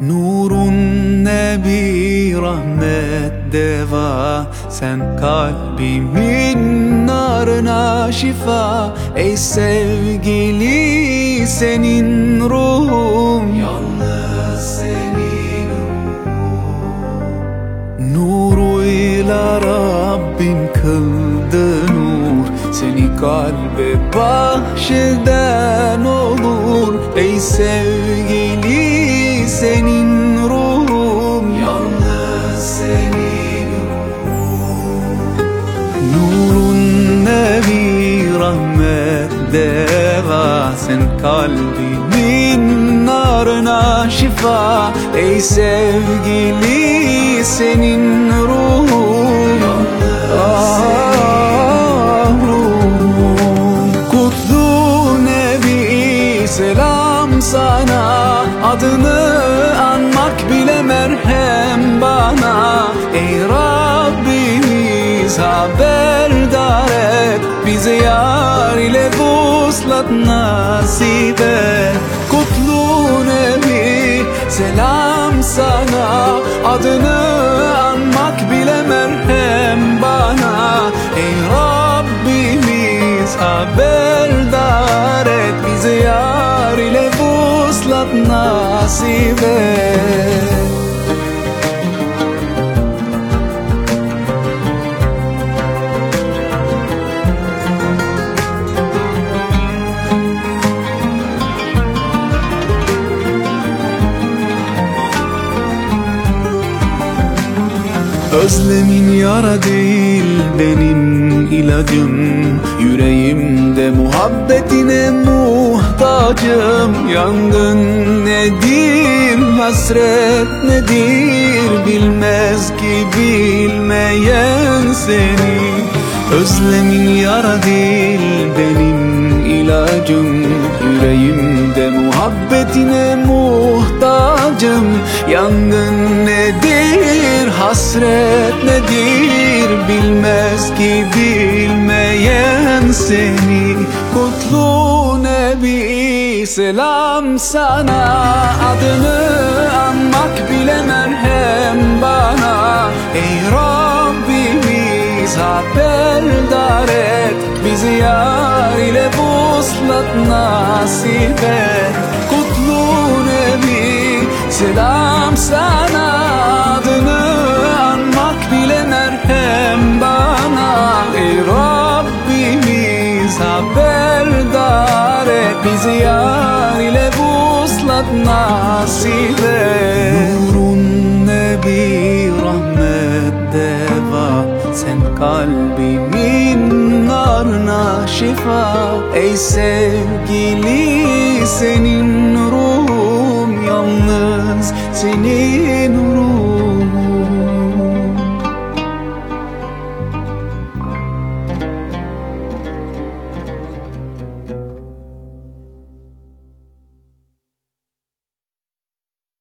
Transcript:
Nurun nebi rahmet deva. Sen kalbimin narına şifa. Ey sevgili senin ruhum Yalnız senin ruhum Nuruyla Rabbim kıldı nur. Seni kalbe bahşeden olur. Ey sevgili senin ruhum. Yalnız senin Nurun nevi rahmet deva Sen kalbimin narına şifa. Ey sevgili senin ruhun Ah, ruhum. Kutlu Nebi selam sana. Adını merhem bana Ey Rabbimiz haberdar et. Bize yar ile vuslat nasip et. Kutlu Nebi selam sana. Adını anmak bile merhem bana. Ey Rabbimiz haberdar et. Bize yar ile vuslat nasip et Özlemin yara değil benim ilacım. Yüreğimde muhabbetine muhtacım. Yangın nedir, hasret nedir? Bilmez ki bilmeyen seni. Özlemin yara değil benim ilacım. Yüreğimde muhabbetine muhtacım. Yangın bilmeyen seni. Kutlu Nebi selam sana. Adını anmak bile merhem bana. Ey Rabbimiz haberdar et. Bizi yar ile vuslat nasip et. Kutlu Nebi selam sana Haberdar et Bizi yar ile vuslat nasip et Nurun Nebi rahmet deva. Sen kalbimin narına şifa. Ey sevgili senin ruhum yalnız senin